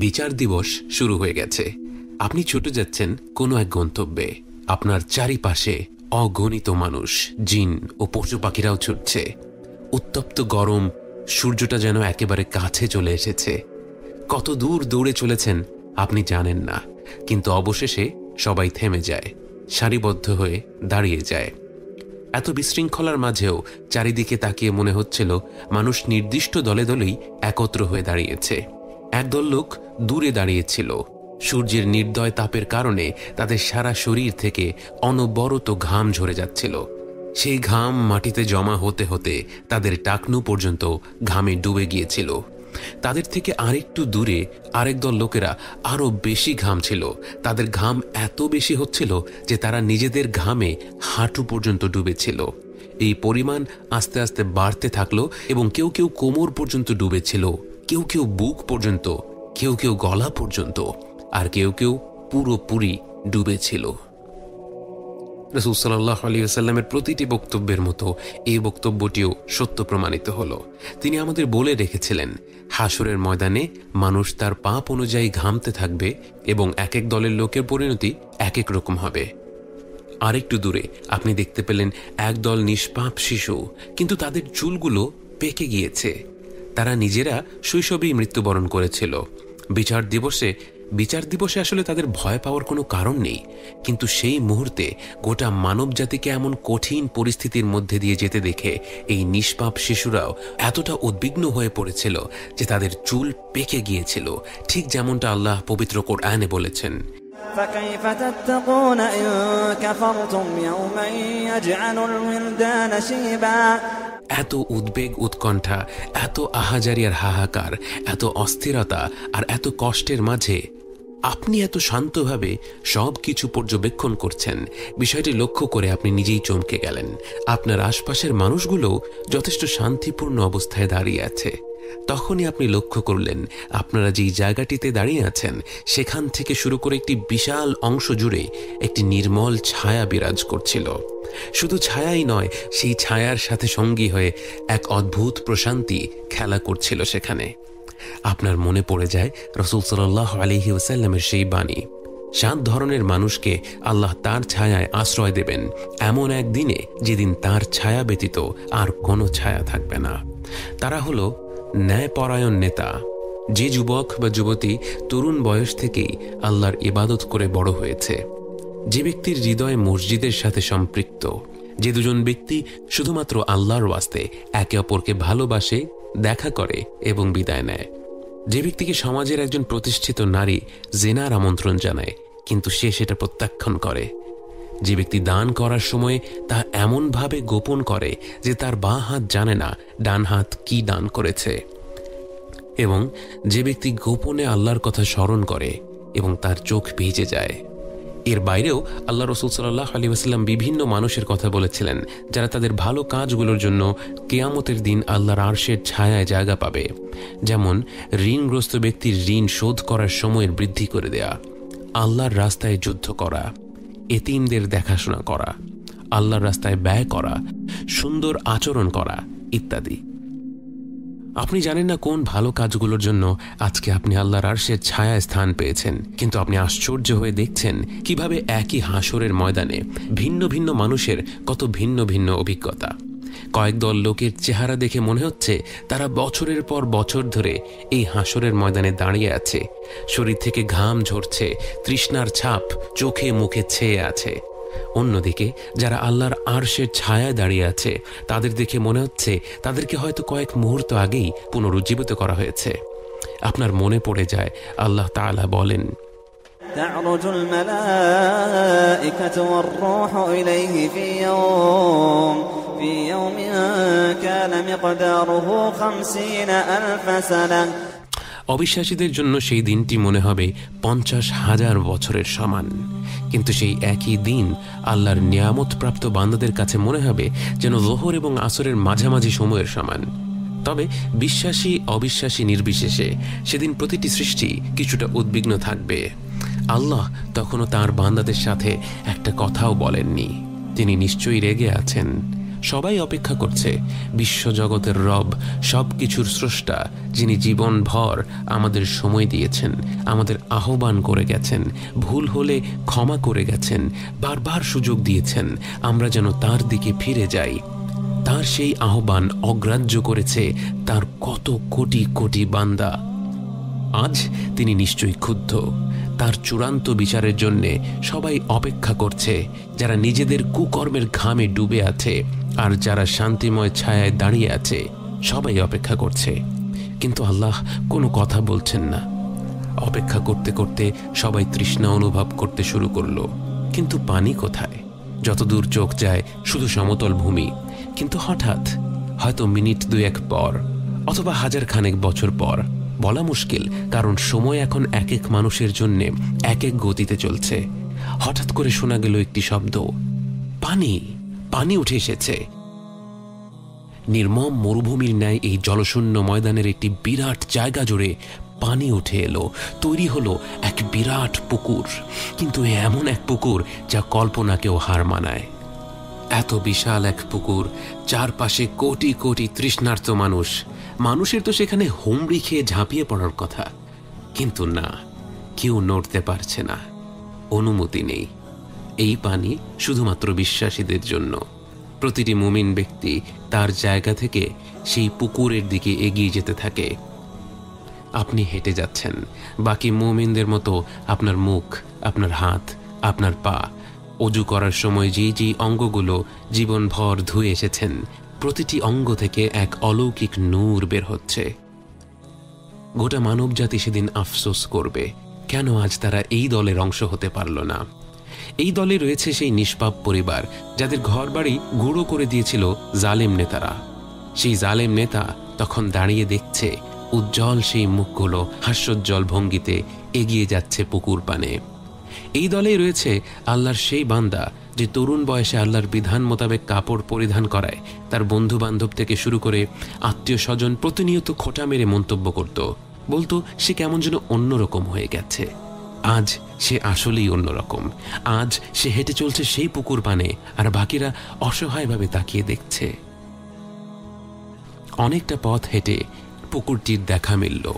বিচার দিবস শুরু হয়ে গেছে। আপনি ছুটে যাচ্ছেন কোনো এক গন্তব্যে। আপনার চারিপাশে অগণিত মানুষ, জিন ও পশু পাখিরাও ছুটছে। উত্তপ্ত গরম, সূর্যটা যেন একেবারে কাছে চলে এসেছে। কত দূর দৌড়ে চলেছেন আপনি জানেন না, কিন্তু অবশেষে সবাই থেমে যায়, সারিবদ্ধ হয়ে দাঁড়িয়ে যায়। এত বিশৃঙ্খলার মাঝেও চারিদিকে তাকিয়ে মনে হচ্ছিল মানুষ নির্দিষ্ট দলে দলেই একত্র হয়ে দাঁড়িয়েছে। একদল লোক দূরে দাঁড়িয়েছিল। সূর্যের নির্দয় তাপের কারণে তাদের সারা শরীর থেকে অনবরত ঘাম ঝরে যাচ্ছিল। সেই ঘাম মাটিতে জমা হতে হতে তাদের টাকনু পর্যন্ত ঘামে ডুবে গিয়েছিল। তাদের থেকে আরেকটু দূরে আরেক দল লোকেরা আরও বেশি ঘাম ছিল। তাদের ঘাম এত বেশি হচ্ছিল যে তারা নিজেদের ঘামে হাঁটু পর্যন্ত ডুবেছিল। এই পরিমাণ আস্তে আস্তে বাড়তে থাকল এবং কেউ কেউ কোমর পর্যন্ত ডুবেছিল, কেউ কেউ বুক পর্যন্ত, কেউ কেউ গলা পর্যন্ত, আর কেউ কেউ পুরোপুরি ডুবেছিল। রসুল সাল্লাহ আলী আসাল্লামের প্রতিটি বক্তব্যের মতো এই বক্তব্যটিও সত্য প্রমাণিত হল। তিনি আমাদের বলে রেখেছিলেন হাসরের ময়দানে মানুষ তার পাপ অনুযায়ী ঘামতে থাকবে এবং এক এক দলের লোকের পরিণতি এক এক রকম হবে। আরেকটু দূরে আপনি দেখতে পেলেন একদল নিষ্পাপ শিশু, কিন্তু তাদের চুলগুলো পেকে গিয়েছে। তারা নিজেরা শৈশবেই মৃত্যুবরণ করেছিল। বিচার দিবসে বিচার দিবসে আসলে তাদের ভয় পাওয়ার কোনো কারণ নেই কিন্তু সেই মুহূর্তে গোটা মানব জাতিকে এমন কঠিন পরিস্থিতির মধ্যে দিয়ে যেতে দেখে এই নিষ্পাপ শিশুরাও এতটা উদ্বিগ্ন হয়ে পড়েছিল যে তাদের চুল পেকে গিয়েছিল ঠিক যেমনটা আল্লাহ পবিত্র কোরআনে বলেছেন فكيف تتقون إن كفرتم يوما يجعل الولدان شيبا এত উদ্বেগ উৎকণ্ঠা এত আহাজারি আর হাহাকার এত অস্থিরতা আর এত কষ্টের মাঝে আপনি এত শান্তভাবে সব কিছু পর্যবেক্ষণ করছেন। বিষয়টি লক্ষ্য করে আপনি নিজেই চমকে গেলেন। আপনার আশপাশের মানুষগুলোও যথেষ্ট শান্তিপূর্ণ অবস্থায় দাঁড়িয়ে আছে। তখনই আপনি লক্ষ্য করলেন, আপনারা যেই জায়গাটিতে দাঁড়িয়ে আছেন, সেখান থেকে শুরু করে একটি বিশাল অংশ জুড়ে একটি নির্মল ছায়া বিরাজ করছিল। শুধু ছায়াই নয়, সেই ছায়ার সাথে সঙ্গী হয়ে এক অদ্ভুত প্রশান্তি খেলা করছিল সেখানে। আপনার মনে পড়ে যায় রসুল সাল্লাহ আলহি ওসাল্লামের সেই বাণী? সাত ধরনের মানুষকে আল্লাহ তার ছায়ায় আশ্রয় দেবেন, এমন এক দিনে যেদিন তার ছায়া ব্যতীত আর কোনো ছায়া থাকবে না। তারা হলো ন্যায়পরায়ণ নেতা। যে যুবক বা যুবতী তরুণ বয়স থেকেই আল্লাহর ইবাদত করে বড় হয়েছে। যে ব্যক্তির হৃদয় মসজিদের সাথে সম্পৃক্ত, যে দুজন ব্যক্তি শুধুমাত্র আল্লাহর ওয়াস্তে একে অপরকে ভালোবাসে দেখা করে এবং বিদায় নেয়। যে ব্যক্তিকে সমাজের একজন প্রতিষ্ঠিত নারী জেনার আমন্ত্রণ জানায়, কিন্তু সে সেটা প্রত্যাখ্যান করে। যে ব্যক্তি দান করার সময় তা এমনভাবে গোপন করে যে তার বাঁ হাত জানে না ডান হাত কি দান করেছে। এবং যে ব্যক্তি গোপনে আল্লাহর কথা স্মরণ করে এবং তার চোখ ভিজে যায়। এর বাইরেও আল্লাহ রসুল সাল্লাহ আলী আসাল্লাম বিভিন্ন মানুষের কথা বলেছিলেন, যারা তাদের ভালো কাজগুলোর জন্য কেয়ামতের দিন আল্লাহর আরশের ছায়ায় জায়গা পাবে। যেমন, ঋণগ্রস্ত ব্যক্তির ঋণ শোধ করার সময়ের বৃদ্ধি করে দেয়া, আল্লাহর রাস্তায় যুদ্ধ করা, এতিমদের দেখাশোনা করা, আল্লাহর রাস্তায় ব্যয় করা, সুন্দর আচরণ করা ইত্যাদি। আপনি জানেন না কোন ভালো কাজগুলোর জন্য আজকে আপনি আল্লাহর আরশের ছায়ায় স্থান পেয়েছেন। কিন্তু আপনি আশ্চর্য হয়ে দেখছেন কীভাবে একই হাসরের ময়দানে ভিন্ন ভিন্ন মানুষের কত ভিন্ন ভিন্ন অভিজ্ঞতা। কয়েক দল লোকের চেহারা দেখে মনে হচ্ছে তারা বছরের পর বছর ধরে এই হাসরের ময়দানে দাঁড়িয়ে আছে। শরীর থেকে ঘাম ঝরছে, তৃষ্ণার ছাপ চোখে মুখে ছেয়ে আছে। অন্যদিকে যারা আল্লাহর আরশের ছায়ায় দাঁড়িয়ে আছে তাদের দেখে মনে হচ্ছে তাদেরকে হয়তো কয়েক মুহূর্ত আগেই পুনরুজ্জীবিত করা হয়েছে আপনার মনে পড়ে যায় আল্লাহ তাআলা বলেন تعرج الملائكة والروح إليه في يوم في يوم كان مقداره خمسين ألف سنة অবিশ্বাসীদের জন্য সেই দিনটি মনে হবে পঞ্চাশ হাজার বছরের সমান কিন্তু সেই একই দিন আল্লাহর নিয়ামতপ্রাপ্ত বান্দাদের কাছে মনে হবে যেন জোহর এবং আসরের মাঝামাঝি সময়ের সমান। তবে বিশ্বাসী, অবিশ্বাসী, নির্বিশেষে সেদিন প্রতিটি সৃষ্টি কিছুটা উদ্বিগ্ন থাকবে। আল্লাহ তখনও তার বান্দাদের সাথে একটা কথাও বলেননি। তিনি নিশ্চয়ই রেগে আছেন। সবাই অপেক্ষা করছে। বিশ্বজগতের রব সব কিছুর স্রষ্টা, যিনি জীবনভর আমাদের সময় দিয়েছেন, আমাদের আহ্বান করে গেছেন, ভুল হলে ক্ষমা করে গেছেন, বারবার সুযোগ দিয়েছেন, আমরা যেন তার দিকে ফিরে যাই। তার সেই আহ্বান অগ্রাহ্য করেছে তার কত কোটি কোটি বান্দা। আজ তিনি নিশ্চয়ই ক্ষুব্ধ। তার চূড়ান্ত বিচারের জন্যে সবাই অপেক্ষা করছে, যারা নিজেদের কুকর্মের ঘামে ডুবে আছে আর যারা শান্তিময় ছায়ায় দাঁড়িয়ে আছে, সবাই অপেক্ষা করছে। কিন্তু আল্লাহ কোনো কথা বলছেন না। অপেক্ষা করতে করতে সবাই তৃষ্ণা অনুভব করতে শুরু করল। কিন্তু পানি কোথায়? যতদূর চোখ যায়, শুধু সমতল ভূমি। কিন্তু হঠাৎ, হয়তো মিনিট দুয়েক পর, অথবা হাজার খানেক বছর পর বলা মুশকিল, কারণ সময় এখন এক এক মানুষের জন্যে এক এক গতিতে চলছে। হঠাৎ করে শোনা গেল একটি শব্দ। পানি! পানি উঠে এসেছে। নির্মম মরুভূমির ন্যায় এই জলশূন্য ময়দানের একটি বিরাট জায়গা জুড়ে পানি উঠে এলো। তৈরি হলো এক বিরাট পুকুর। কিন্তু এমন এক পুকুর যা কল্পনাকেও হার মানায়। এত বিশাল এক পুকুর, চারপাশে কোটি কোটি তৃষ্ণার্ত মানুষ। মানুষের তো সেখানে হুমড়ি খেয়ে ঝাঁপিয়ে পড়ার কথা। কিন্তু না, কেউ নড়তে পারছে না। অনুমতি নেই। এই পানি শুধুমাত্র বিশ্বাসীদের জন্য। প্রতিটি মুমিন ব্যক্তি তার জায়গা থেকে সেই পুকুরের দিকে এগিয়ে যেতে থাকে। আপনি হেঁটে যাচ্ছেন। বাকি মুমিনদের মতো আপনার মুখ, আপনার হাত, আপনার পা অজু করার সময় যে যে অঙ্গগুলো জীবনভর ধুয়ে এসেছেন প্রতিটি অঙ্গ থেকে এক অলৌকিক নূর বের হচ্ছে। গোটা মানবজাতি সেদিন আফসোস করবে, কেন আজ তারা এই দলের অংশ হতে পারল না? এই দলে রয়েছে সেই নিষ্পাপ পরিবার, যাদের ঘরবাড়ি গুঁড়ো করে দিয়েছিল জালেম নেতারা। সেই জালেম নেতা তখন দাঁড়িয়ে দেখছে, উজ্জ্বল সেই মুখগুলো হাস্যোজ্জ্বল ভঙ্গিতে এগিয়ে যাচ্ছে পুকুর পানে। এই দলেই রয়েছে আল্লাহর সেই বান্দা যে তরুণ বয়সে আল্লাহর বিধান মোতাবেক কাপড় পরিধান করায়, তার বন্ধু বান্ধব থেকে শুরু করে আত্মীয় স্বজন প্রতিনিয়ত খোঁটা মেরে মন্তব্য করত। বলতো, সে কেমন যেন অন্যরকম হয়ে গেছে। আজ সে আসলেই অন্যরকম। আজ সে হেঁটে চলছে সেই পুকুর পানে, আর বাকিরা অসহায়ভাবে তাকিয়ে দেখছে। অনেকটা পথ হেঁটে পুকুরটির দেখা মিলল।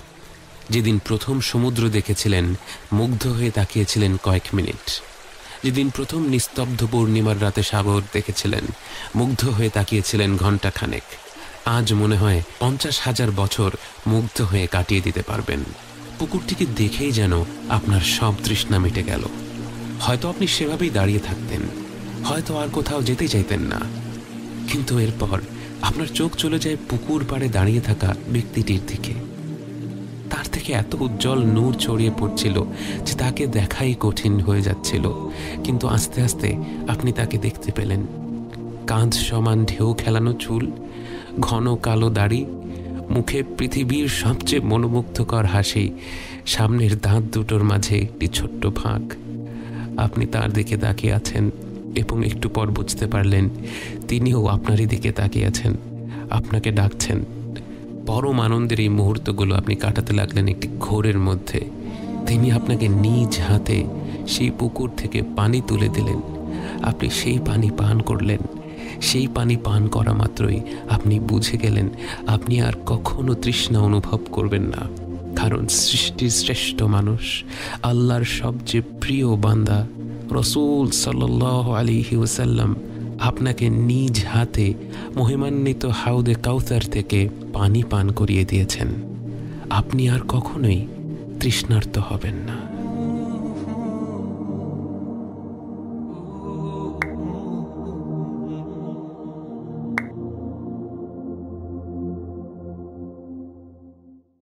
যেদিন প্রথম সমুদ্র দেখেছিলেন, মুগ্ধ হয়ে তাকিয়েছিলেন কয়েক মিনিট। যেদিন প্রথম নিস্তব্ধ পূর্ণিমার রাতে সাগর দেখেছিলেন, মুগ্ধ হয়ে তাকিয়েছিলেন ঘণ্টা খানেক আজ মনে হয় পঞ্চাশ হাজার বছর মুগ্ধ হয়ে কাটিয়ে দিতে পারবেন। পুকুরটিকে দেখেই যেন আপনার সব তৃষ্ণা মিটে গেল। হয়তো আপনি সেভাবেই দাঁড়িয়ে থাকতেন, হয়তো আর কোথাও যেতে চাইতেন না। কিন্তু এরপর আপনার চোখ চলে যায় পুকুর পাড়ে দাঁড়িয়ে থাকা ব্যক্তিটির দিকে। থেকে এত উজ্জ্বল নূর ছড়িয়ে পড়ছিল যে তাকে দেখাই কঠিন হয়ে যাচ্ছিল। কিন্তু আস্তে আস্তে আপনি তাকে দেখতে পেলেন। কাঁধ সমান ঢেউ খেলানো চুল, ঘন কালো দাড়ি, মুখে পৃথিবীর সবচেয়ে মনোমুগ্ধকর হাসি, সামনের দাঁত দুটোর মাঝে একটি ছোট্ট ফাঁক। আপনি তার দিকে তাকিয়ে আছেন এবং একটু পর বুঝতে পারলেন, তিনিও আপনারই দিকে তাকিয়ে আছেন। আপনাকে ডাকছেন। পরম আনন্দের এই মুহূর্তগুলো আপনি কাটাতে লাগলেন একটি ঘোরের মধ্যে। তিনি আপনাকে নিজ হাতে সেই পুকুর থেকে পানি তুলে দিলেন। আপনি সেই পানি পান করলেন। সেই পানি পান করা মাত্রই আপনি বুঝে গেলেন, আপনি আর কখনো তৃষ্ণা অনুভব করবেন না। কারণ সৃষ্টির শ্রেষ্ঠ মানুষ, আল্লাহর সবচেয়ে প্রিয় বান্দা, রসুল সাল্লাহ আলিহি ওসাল্লাম আপনাকে নিজ হাতে মহিমান্বিত হাউদে কাউসার থেকে পানি পান করিয়ে দিয়েছেন। আপনি আর কখনোই তৃষ্ণার্ত হবেন না।